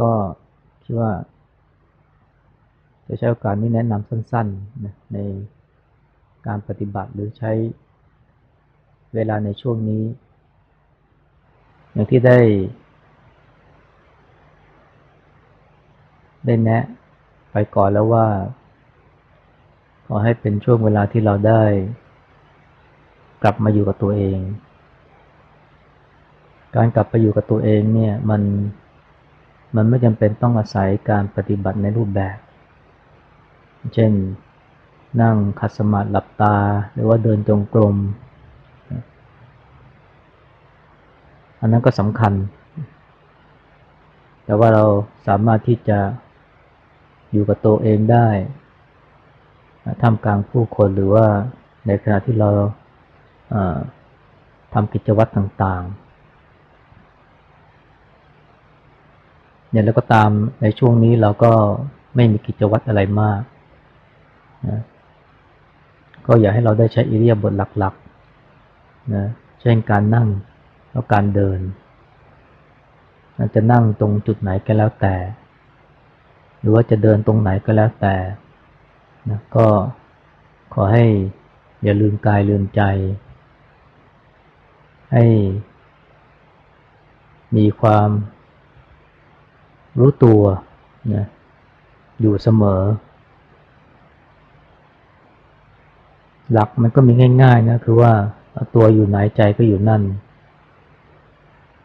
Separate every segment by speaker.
Speaker 1: ก็คิดว่า จะใช้โอกาสนี้แนะนำสั้นๆนะในการปฏิบัติหรือใช้เวลาในช่วงนี้ อย่างที่ได้ ได้แนะไปก่อนแล้วว่า ขอให้เป็นช่วงเวลาที่เราได้ กลับมาอยู่กับตัวเอง การกลับไปอยู่กับตัวเองเนี่ยมัน มันไม่จำเป็นต้องอาศัยการปฏิบัติในรูปแบบ เช่น นั่งขัดสมาธิหลับตา หรือว่าเดินจงกรม อันนั้นก็สำคัญ แต่ว่าเราสามารถที่จะอยู่กับตัวเองได้ท่ามกลางผู้คนหรือว่าในขณะที่เราทำกิจวัตรต่างๆ เนี่ยแล้วก็ตามในช่วงนี้เราก็ไม่มีกิจวัตรอะไรมากนะก็อยากให้เราได้ใช้อิริยบถหลักๆนะเช่นการนั่งแล้วการเดินจะนั่งตรงจุดไหนก็แล้วแต่ หรือว่าจะเดินตรงไหนก็แล้วแต่นะก็ขอให้อย่าลืมกายลืมใจ ให้มีความ รู้ตัวนะอยู่เสมอ หลักมันก็มีง่าย ๆ นะ คือว่าตัวอยู่ไหนใจก็อยู่นั่น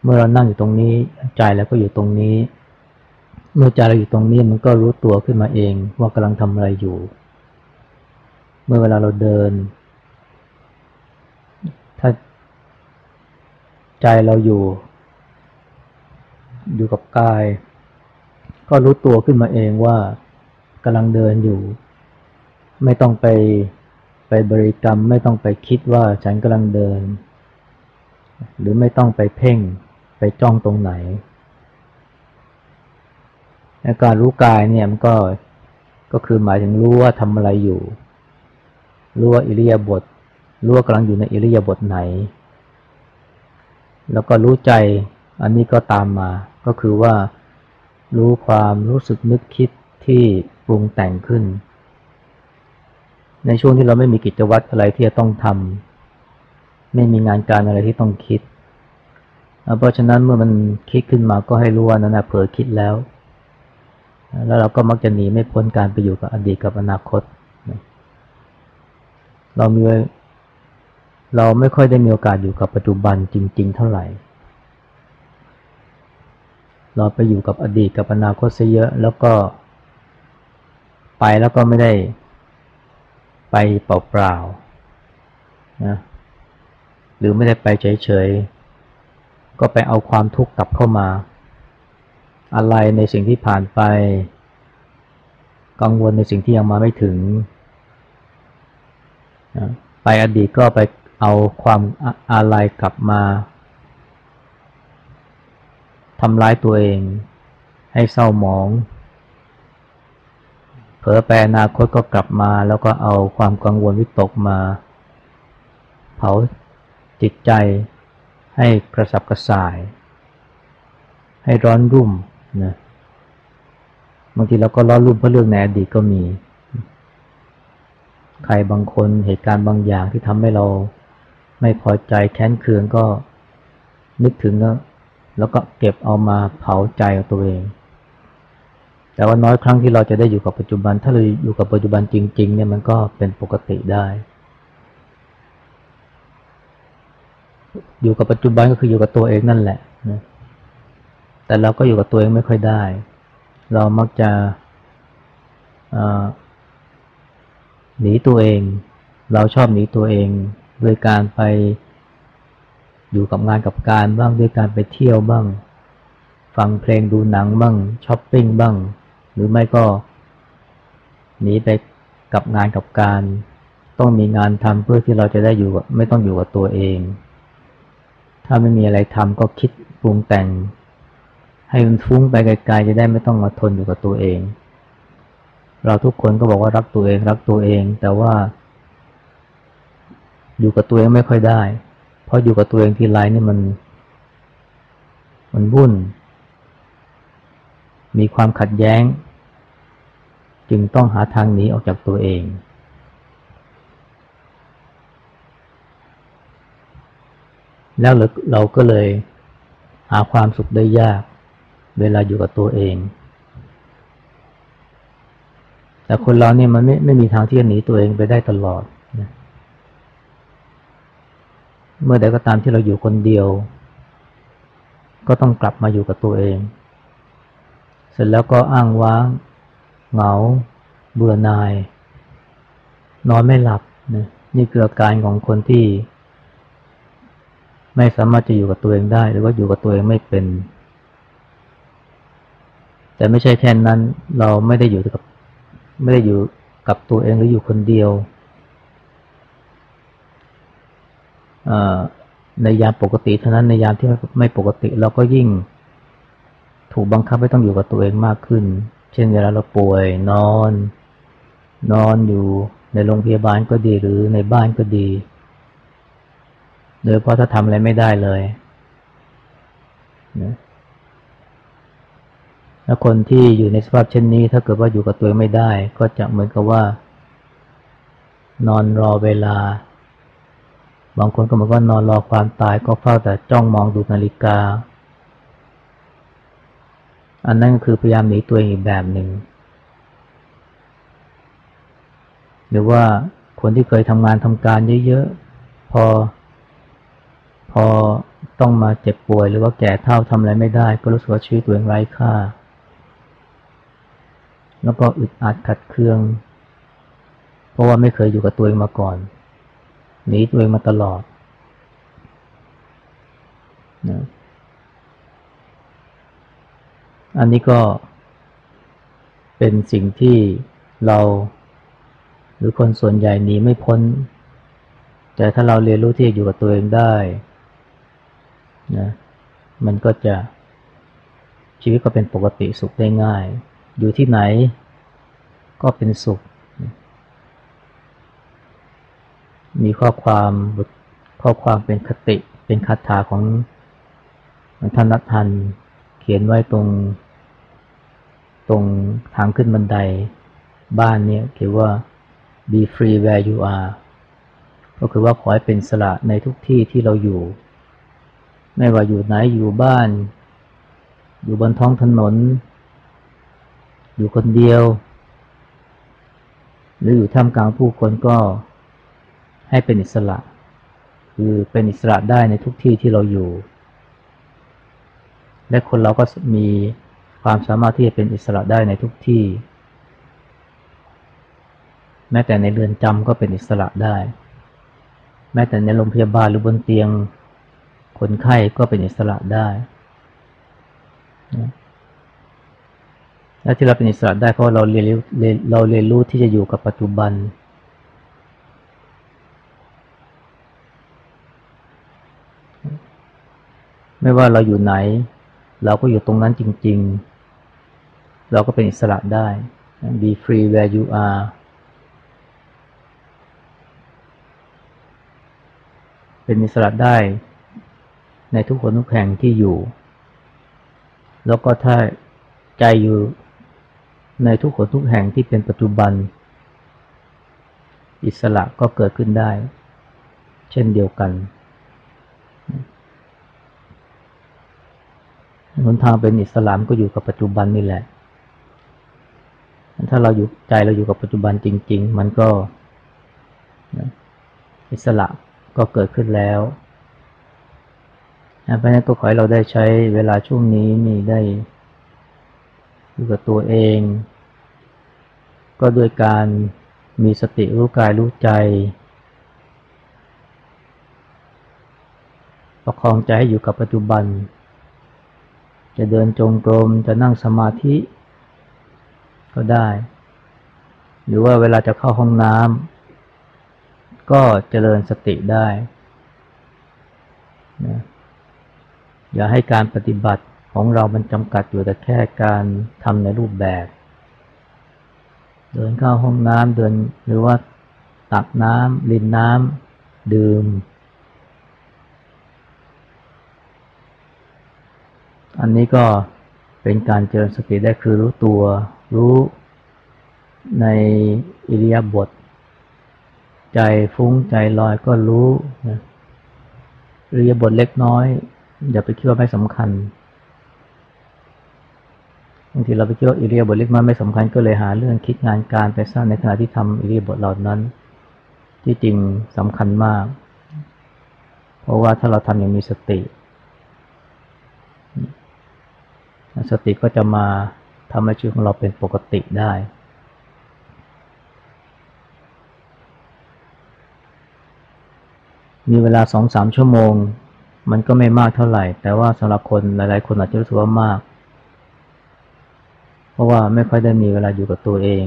Speaker 1: เมื่อเรานั่งอยู่ตรงนี้ใจแล้วก็อยู่ตรงนี้ เมื่อใจเราอยู่ตรงนี้มันก็รู้ตัวขึ้นมาเอง ว่ากำลังทำอะไรอยู่ เมื่อเวลาเราเดิน ถ้าใจเราอยู่ อยู่กับกาย ก็รู้ตัวขึ้นมาเองว่ากำลังเดินอยู่ ไม่ต้องไปไปบริกรรม ไม่ต้องไปคิดว่าฉันกำลังเดิน หรือไม่ต้องไปเพ่งไปจ้องตรงไหนการรู้กายเนี่ยมันก็ก็คือหมายถึงรู้ว่าทำอะไรอยู่ รู้ว่าอิริยาบถรู้ว่ากำลังอยู่ในอิริยาบถไหน แล้วก็รู้ใจอันนี้ก็ตามมา ก็คือว่า รู้ความรู้สึกนึกคิดที่ปรุงแต่งขึ้น ในช่วงที่เราไม่มีกิจวัตรอะไรที่จะต้องทำไม่มีงานการอะไรที่ต้องคิด เพราะฉะนั้นเมื่อมันคิดขึ้นมาก็ให้รู้ว่านั้นเผลอคิดแล้ว แล้วเราก็มักจะหนีไม่พ้นการไปอยู่กับอดีตกับอนาคต เรามีเราไม่ค่อยได้มีโอกาสอยู่กับปัจจุบันจริง ๆ เท่าไหร่ เราไปอยู่กับอดีตกับอนาคตซะเยอะ แล้วก็ ไปแล้วก็ไม่ได้ ไปเปล่าๆนะหรือไม่ได้ไปเฉยๆ ก็ไปเอาความทุกข์กลับเข้ามา อะไรในสิ่งที่ผ่านไป กังวลในสิ่งที่ยังมาไม่ถึงนะไปอดีตก็ไปเอาความอะไรกลับมา ทำร้ายตัวเอง ให้เศร้าหมอง เผลอแปอนาคตก็กลับมาแล้วก็เอาความกังวลวิตกมา เผาจิตใจให้กระสับกระส่าย ให้ร้อนรุ่มนะบางทีเราก็ร้อนรุ่มเพราะเรื่องในอดีตก็มี ใครบางคนเหตุการณ์บางอย่างที่ทำให้เราไม่พอใจแค้นเคืองก็นึกถึงก็ แล้วก็เก็บเอามาเผาใจตัวเอง แต่ว่าน้อยครั้งที่เราจะได้อยู่กับปัจจุบัน ถ้าเราอยู่กับปัจจุบันจริง ๆ เนี่ยมันก็เป็นปกติได้ อยู่กับปัจจุบันก็คืออยู่กับตัวเองนั่นแหละนะแต่เราก็อยู่กับตัวเองไม่ค่อยได้ เรามักจะหนีตัวเอง เราชอบหนีตัวเอง โดยการไป อยู่กับงานกับการบ้างด้วยการไปเที่ยวบ้าง ฟังเพลงดูหนังบ้างช้อปปิ้งบ้าง หรือไม่ก็หนีไปกับงานกับการ ต้องมีงานทำเพื่อที่เราจะได้อยู่ไม่ต้องอยู่กับตัวเอง ถ้าไม่มีอะไรทำก็คิดปรุงแต่ง ให้มันฟุ้งไปไกลๆจะได้ไม่ต้องมาทนอยู่กับตัวเอง เราทุกคนก็บอกว่ารักตัวเองรักตัวเอง แต่ว่า อยู่กับตัวเองไม่ค่อยได้ ราะอยู่กับตัวเองทีไรนี่มัน มันวุ่น มีความขัดแย้ง จึงต้องหาทางหนีออกจากตัวเอง แล้วเราก็เลยหาความสุขได้ยาก เวลาอยู่กับตัวเอง แต่คนเราเนี่ยมันไม่ไม่มีทางที่จะหนีตัวเองไปได้ตลอดนะ เมื่อใดก็ตามที่เราอยู่คนเดียว ก็ต้องกลับมาอยู่กับตัวเอง เสร็จแล้วก็อ้างว้าง เหงา เบื่อหน่าย นอนไม่หลับนะนี่คืออาการของคนที่ ไม่สามารถจะอยู่กับตัวเองได้ หรือว่าอยู่กับตัวเองไม่เป็น แต่ไม่ใช่แค่นั้น เราไม่ได้อยู่กับ ไม่ได้อยู่กับตัวเองหรืออยู่คนเดียว ในยามปกติเท่านั้นในยามที่ไม่ปกติเราก็ยิ่งถูกบังคับให้ต้องอยู่กับตัวเองมากขึ้น เช่นเวลาเราป่วยนอน นอนอยู่ในโรงพยาบาลก็ดีหรือในบ้านก็ดี โดยเพราะถ้าทำอะไรไม่ได้เลยนะแล้วคนที่อยู่ในสภาพเช่นนี้ ถ้าเกิดว่าอยู่กับตัวเองไม่ได้ ก็จะเหมือนกับว่า นอนรอเวลา บางคนก็บอกว่านอนรอความตายก็เฝ้าแต่จ้องมองดูนาฬิกา อันนั้นก็คือพยายามหนีตัวเองอีกแบบหนึ่ง หรือว่าคนที่เคยทำงานทำการเยอะๆ พอ พอต้องมาเจ็บป่วยหรือว่าแก่เท่าทำอะไรไม่ได้ ก็รู้สึกว่าชีวิตตัวเองไร้ค่า แล้วก็อึดอัดขัดเคือง เพราะว่าไม่เคยอยู่กับตัวเองมาก่อน หนีตัวเองมาตลอดนะอันนี้ก็เป็นสิ่งที่เราหรือคนส่วนใหญ่หนีไม่พ้น แต่ถ้าเราเรียนรู้ที่อยู่กับตัวเองได้นะมันก็จะชีวิตก็เป็นปกติสุขได้ง่าย อยู่ที่ไหนก็เป็นสุข มีข้อความบทข้อความเป็นคติเป็นคาถาของท่านนัททันเขียนไว้ตรง ตรงทางขึ้นบันไดบ้านเนี่ยเขียนว่า be free where you are ก็คือว่าขอให้เป็นสละในทุกที่ที่เราอยู่ ไม่ว่าอยู่ไหนอยู่บ้าน อยู่บนท้องถนน อยู่คนเดียว หรืออยู่ท่ามกลางผู้คนก็ ให้เป็นอิสระ คือเป็นอิสระได้ในทุกที่ที่เราอยู่ และคนเราก็มีความสามารถที่จะเป็นอิสระได้ในทุกที่ แม้แต่ในเรือนจำก็เป็นอิสระได้ แม้แต่ในโรงพยาบาลหรือบนเตียง คนไข้ก็เป็นอิสระได้และที่เราเป็นอิสระได้เพราะเราเรียนรู้เราเรียนรู้ที่จะอยู่กับปัจจุบัน ไม่ว่าเราอยู่ไหน เราก็อยู่ตรงนั้นจริง ๆ เราก็เป็นอิสระได้ be free where you are เป็นอิสระได้ ในทุกคนทุกแห่งที่อยู่ แล้วก็ถ้าใจอยู่ในทุกคนทุกแห่งที่เป็นปัจจุบัน อิสระก็เกิดขึ้นได้ เช่นเดียวกัน หนทางเป็นอิสลามก็อยู่กับปัจจุบันนี่แหละ ถ้าเราอยู่ใจเราอยู่กับปัจจุบันจริง ๆ มันก็อิสระก็เกิดขึ้นแล้วเพราะนั้นก็ขอให้เราได้ใช้เวลาช่วงนี้นี่ได้อยู่กับตัวเอง ก็โดยการมีสติรู้กายรู้ใจ ประคองใจให้อยู่กับปัจจุบัน จะเดินจงกรมจะนั่งสมาธิ ก็ได้ หรือว่าเวลาจะเข้าห้องน้ำก็เจริญสติได้นะอย่าให้การปฏิบัติของเรามันจำกัดอยู่แต่แค่การทำในรูปแบบ เดินเข้าห้องน้ำเดินหรือว่าตักน้ำลินน้ำดื่ม อันนี้ก็เป็นการเจริญสติได้คือรู้ตัว รู้ในอิริยาบถใจฟุ้งใจลอยก็รู้นะอิริยาบถเล็กน้อย อย่าไปคิดว่าไม่สำคัญบางทีเราไปคิดว่าอิริยาบถเล็กน้อยไม่สำคัญก็เลยหาเรื่องคิดงานการไปสร้างในขณะที่ทำอิริยาบถเหล่านั้น ที่จริงสำคัญมาก เพราะว่าถ้าเราทำอย่างมีสติ สติก็จะมาทำให้ชีวิตของเราเป็นปกติได้ มีเวลาสองสามชั่วโมง มันก็ไม่มากเท่าไหร่ แต่ว่าสำหรับคนหลาย ๆ คนอาจจะรู้สึกว่ามาก เพราะว่าไม่ค่อยได้มีเวลาอยู่กับตัวเอง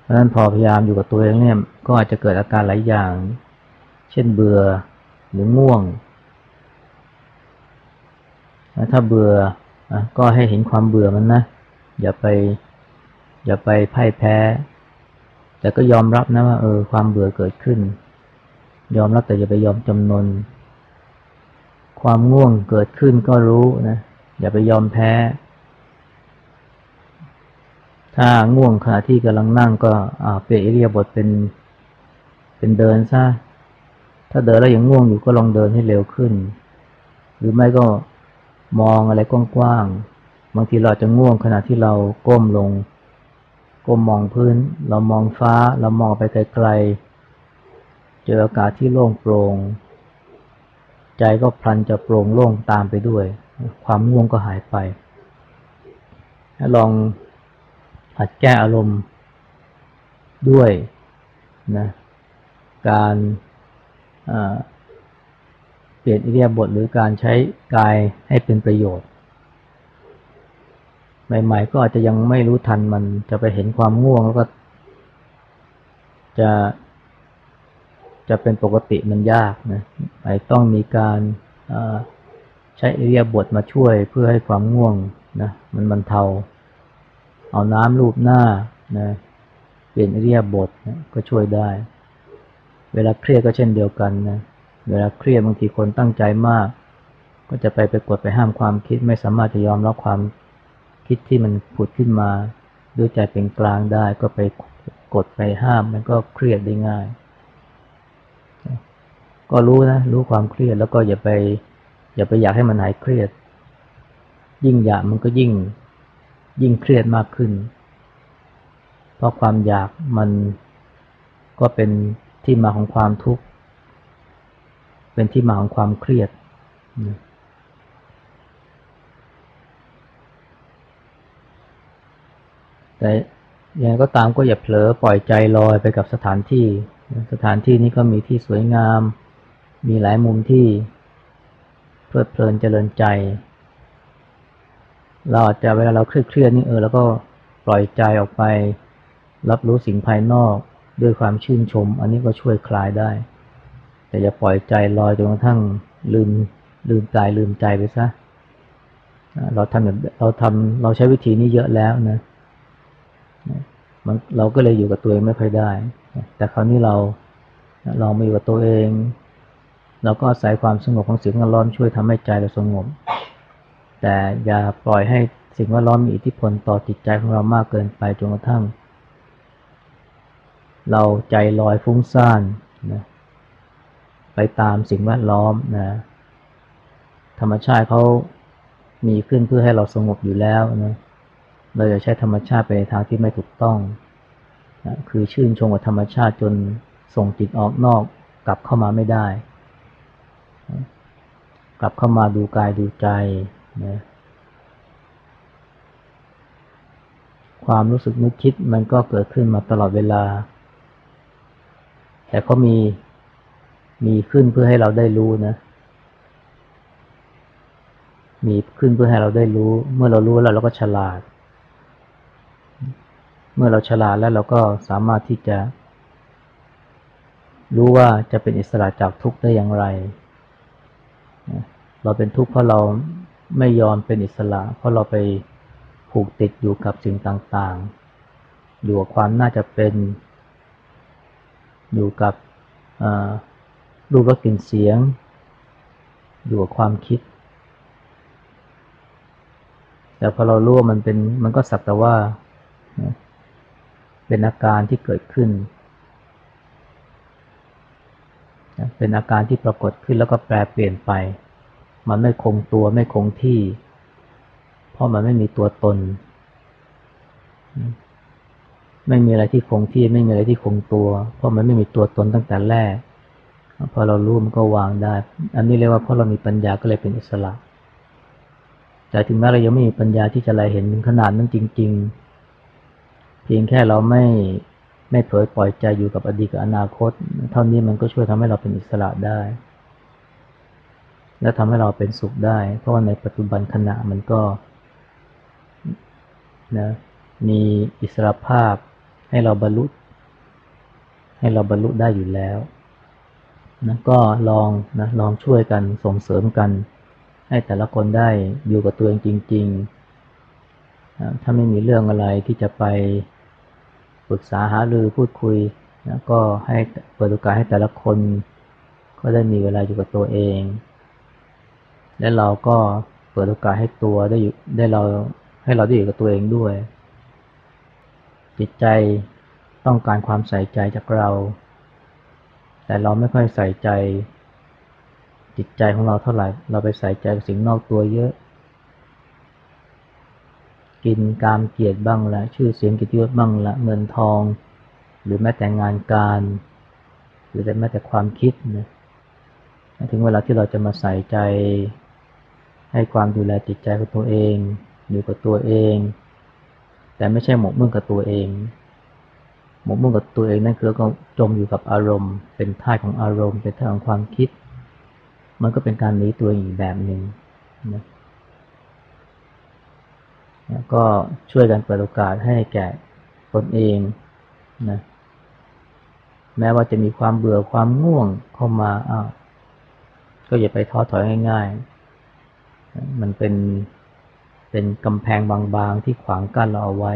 Speaker 1: เพราะฉะนั้นพอพยายามอยู่กับตัวเองเนี่ย ก็อาจจะเกิดอาการหลายอย่าง เช่นเบื่อหรือง่วง ถ้าเบื่อก็ให้เห็นความเบื่อมันนะ อย่าไป อย่าไปพ่ายแพ้ แต่ก็ยอมรับนะว่าเออความเบื่อเกิดขึ้น ยอมรับแต่อย่าไปยอมจำนน ความง่วงเกิดขึ้นก็รู้นะ อย่าไปยอมแพ้ ถ้าง่วงขณะที่กำลังนั่งก็เปลี่ยนอิริยบถเป็น เป็นเดินซะ ถ้าเดินแล้วยังง่วงอยู่ก็ลองเดินให้เร็วขึ้น หรือไม่ก็ มองอะไรกว้างๆ บางทีเราจะง่วงขณะที่เราก้มลง ก้มมองพื้น เรามองฟ้า เรามองไปไกลๆ เจออากาศที่โล่งโปร่ง ใจก็พลันจะโปร่งโล่งตามไปด้วย ความง่วงก็หายไป ลองหัดแก้อารมณ์ด้วยนะ การเป ลี่ยนอิเดียบทหรือการใช้กายให้เป็นประโยชน์ ใหม่ๆก็อาจจะยังไม่รู้ทันมันจะไปเห็นความง่วงแล้วก็ จะจะเป็นปกติมันยากนะไอต้องมีการใช้อิเดียบทมาช่วยเพื่อให้ความง่วงนะมันมันเทา เอาน้ำลูบหน้านะเปลี่ยนอิเดียบทนะก็ช่วยได้ เวลาเครียดก็เช่นเดียวกันนะเเวลาเครียดบางทีคนตั้งใจมาก ก็จะไปไปกดไปห้ามความคิดไม่สามารถจะยอมรับความคิดที่มันผุดขึ้นมา ด้วยใจเป็นกลางได้ก็ไปกดไปห้ามมันก็เครียดได้ง่าย ก็รู้นะ รู้ความเครียดแล้วก็อย่าไป อย่าไปอยากให้มันหายเครียด ยิ่งอยากมันก็ยิ่ง ยิ่งเครียดมากขึ้น เพราะความอยากมันก็เป็นที่มาของความทุกข์ เป็นที่มาของความเครียดแต่ยังไงก็ตามก็อย่าเผลอปล่อยใจลอยไปกับสถานที่ สถานที่นี้ก็มีที่สวยงาม มีหลายมุมที่เพลิดเพลินเจริญใจ เราอาจจะเวลาเราเครียดนี่เออแล้วก็ปล่อยใจออกไป รับรู้สิ่งภายนอกด้วยความชื่นชม อันนี้ก็ช่วยคลายได้ แต่อย่าปล่อยใจลอยจนกระทั่งลืมลืมใจลืมใจไปซะเราทำแบบเราทำเราใช้วิธีนี้เยอะแล้วนะมันเราก็เลยอยู่กับตัวเองไม่ค่อยได้ แต่คราวนี้เราเรามาอยู่กับตัวเอง เราก็อาศัยความสงบของสิ่งแวดล้อมช่วยทำให้ใจเราสงบ แต่อย่าปล่อยให้สิ่งแวดล้อมมีอิทธิพลต่อจิตใจของเรามากเกินไปจนกระทั่ง เราใจลอยฟุ้งซ่านนะ ตามสิ่งแวดล้อมนะธรรมชาติเขามีขึ้นเพื่อให้เราสงบอยู่แล้วนะเราจะใช้ธรรมชาติไปในทางที่ไม่ถูกต้องนะคือชื่นชมกับธรรมชาติจนส่งจิตออกนอกกลับเข้ามาไม่ได้กลับเข้ามาดูกายดูใจนะความรู้สึกนึกคิดมันก็เกิดขึ้นมาตลอดเวลา แต่เขามี มีขึ้นเพื่อให้เราได้รู้นะ มีขึ้นเพื่อให้เราได้รู้ เมื่อเรารู้แล้วเราก็ฉลาด เมื่อเราฉลาดแล้วเราก็สามารถที่จะ รู้ว่าจะเป็นอิสระจากทุกข์ได้อย่างไร เราเป็นทุกข์เพราะเราไม่ยอมเป็นอิสระ เพราะเราไปผูกติดอยู่กับสิ่งต่างๆ อยู่กับความน่าจะเป็น อยู่กับ รูปรสกลิ่นเสียง อยู่กับความคิด แต่พอเรารู้ว่ามันเป็นมันก็สักแต่ว่า เป็นอาการที่เกิดขึ้น เป็นอาการที่ปรากฏขึ้นแล้วก็แปลเปลี่ยนไป มันไม่คงตัวไม่คงที่ เพราะมันไม่มีตัวตน ไม่มีอะไรที่คงที่ไม่มีอะไรที่คงตัว เพราะมันไม่มีตัวตนตั้งแต่แรก พอเรารู้มันก็วางได้ อันนี้เรียกว่าเพราะเรามีปัญญาก็เลยเป็นอิสระ แต่ถึงแม้เรายังไม่มีปัญญาที่จะอะไรเห็นถึงขนาดนั้นจริง ๆ เพียงแค่เราไม่ไม่เผยปล่อยใจอยู่กับอดีตกับอนาคต เท่านี้มันก็ช่วยทำให้เราเป็นอิสระได้ และทำให้เราเป็นสุขได้ เพราะว่าในปัจจุบันขณะมันก็นะมีอิสระภาพให้เราบรรลุให้เราบรรลุได้อยู่แล้ว นะก็ลองนะลองช่วยกันส่งเสริมกัน ให้แต่ละคนได้อยู่กับตัวเองจริงๆถ้าไม่มีเรื่องอะไรที่จะไปปรึกษาหารือพูดคุยนะก็ให้เปิดโอกาสให้แต่ละคน ก็ได้มีเวลาอยู่กับตัวเอง และเราก็เปิดโอกาสให้ตัวได้อยู่ได้เราให้เราได้อยู่กับตัวเองด้วย จิตใจต้องการความใส่ใจจากเรา แต่เราไม่ค่อยใส่ใจจิตใจของเราเท่าไหร่ เราไปใส่ใจสิ่งนอกตัวเยอะ กินกามเกียรติบ้างละชื่อเสียงกิจยศบ้างละเงินทอง หรือแม้แต่งานการ หรือแต่แม้แต่ความคิดนะถึงเวลาที่เราจะมาใส่ใจ ให้ความดูแลจิตใจของตัวเองอยู่กับตัวเอง แต่ไม่ใช่หมกมุ่นกับตัวเอง หมกมุ่นกับตัวเองนั่นคือก็จมอยู่กับอารมณ์ เป็นท่าของอารมณ์ เป็นท่าของความคิด มันก็เป็นการหนีตัวอีกแบบหนึ่งนะก็ช่วยกันเปิดโอกาสให้แก่ตนเองนะแม้ว่าจะมีความเบื่อความง่วงเข้ามาอ้าวก็อย่าไปท้อถอยง่าย ๆ มันเป็นเป็นกำแพงบางๆที่ขวางกั้นเราเอาไว้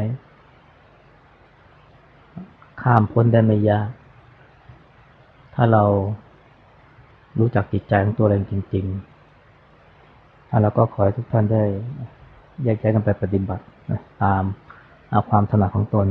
Speaker 1: ข้ามพ้นได้ไม่ยาก ถ้าเรารู้จักจิตใจของตัวเองจริงๆแล้วก็ขอให้ทุกท่านได้แยกย้ายกันไปปฏิบัติตามเอาความถนัดของตน